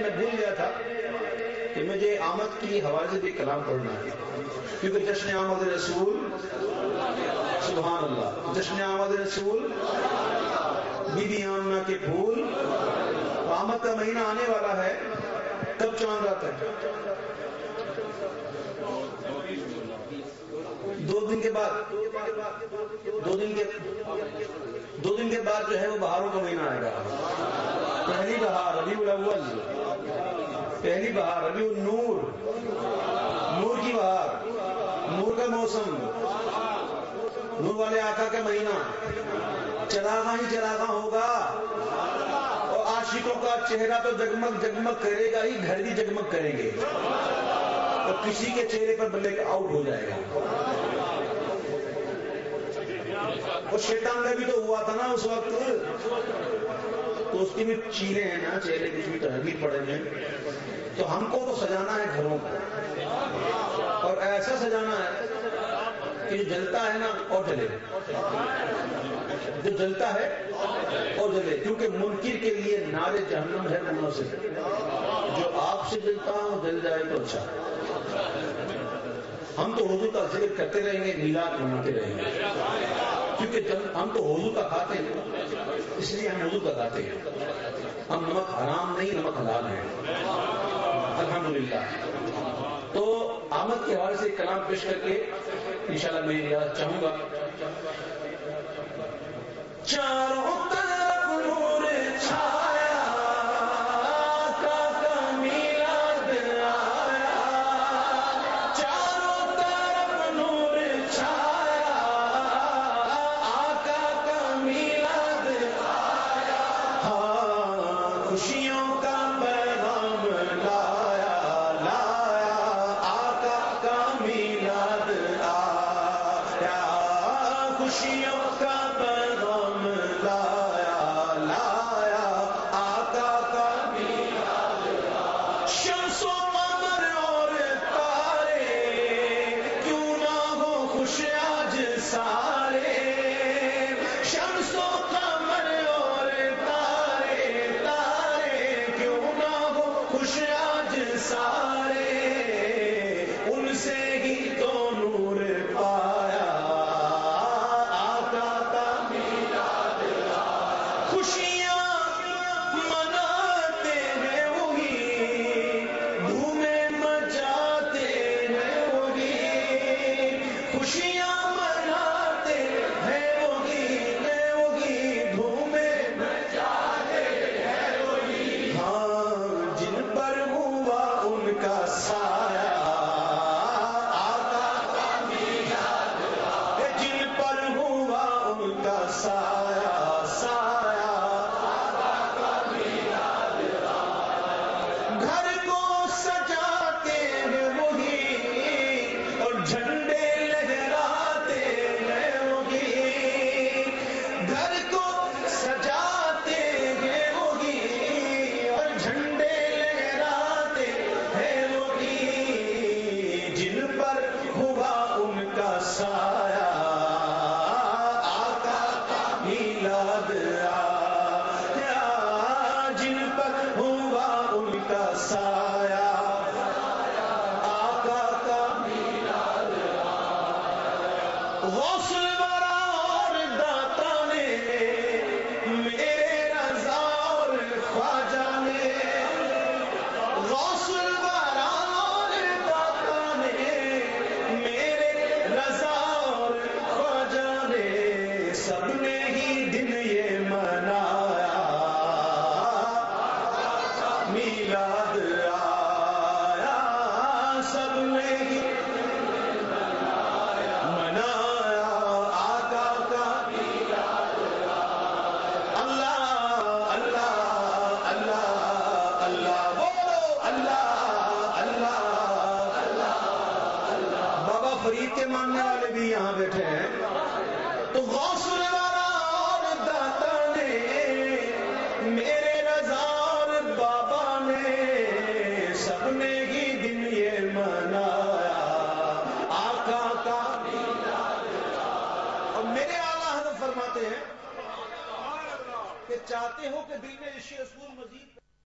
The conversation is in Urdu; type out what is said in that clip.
میں بھول گیا تھا کہ مجھے آمد کی حوالے سے بھی کلام پڑھنا ہے۔ کیونکہ جشن آمد رسول، سبحان اللہ، جشن آمد رسول بی بی آمنا کے پھول، آمد کا مہینہ آنے والا ہے، کب چاند رات ہے؟ دو دن کے بعد، دو دن کے، دو دن کے بعد جو ہے وہ بہاروں کا مہینہ آئے گا۔ پہلی بہار، ربیع الاول۔ پہلی بہار، ربیع النور۔ نور کی بہار، نور کا موسم۔ نور والے آقا کا مہینہ۔ چراغا ہی چراغا ہوگا۔ اور عاشقوں کا چہرہ تو جگمگ جگمگ کرے گا ہی، گھر بھی جگمگ کریں گے۔ اور کسی کے چہرے پر بلے آؤٹ ہو جائے گا۔ وہ شیطان کا بھی تو ہوا تھا نا اس وقت۔ تو اس کی بھی چیلے ہیں نا چہرے کچھ بھی تحریر پڑے ہیں۔ تو ہم کو تو سجانا ہے گھروں کو۔ اور ایسا سجانا ہے کہ جو جلتا ہے نا، اور جلے۔ جو جلتا ہے، اور جلے۔ کیونکہ منکر کے لیے نارے جہنم ہے انہوں سے۔ جو آپ سے جلتا ہوں جل جائے تو اچھا۔ ہم تو حضور کا ذکر کرتے رہیں گے، میلاد مناتے رہیں گے۔ کیونکہ ہم تو حضور کا کھاتے ہیں، اس لیے ہم حضور کا کھاتے ہیں۔ ہم نمک حرام نہیں، نمک حلال ہیں۔ الحمدللہ۔ تو آمد کے حوالے سے کلام پیش کر کے انشاءاللہ میں یاد چاہوں گا۔ چاروں سجاتے ہیں اور جھنڈے لہراتے جن پر ہوا ان کا سایہ، آقا کا میلاد آیا۔ جن پر ہوا ان کا سایہ عید کے ماننے والے بھی یہاں بیٹھے ہیں۔ تو غوث والا اور داتا نے میرے رضا بابا نے سب نے ہی دن یہ منایا۔ آقا کا اور میرے اعلیٰ حضرت فرماتے ہیں کہ چاہتے ہو کہ دل میں رشی اصول مزید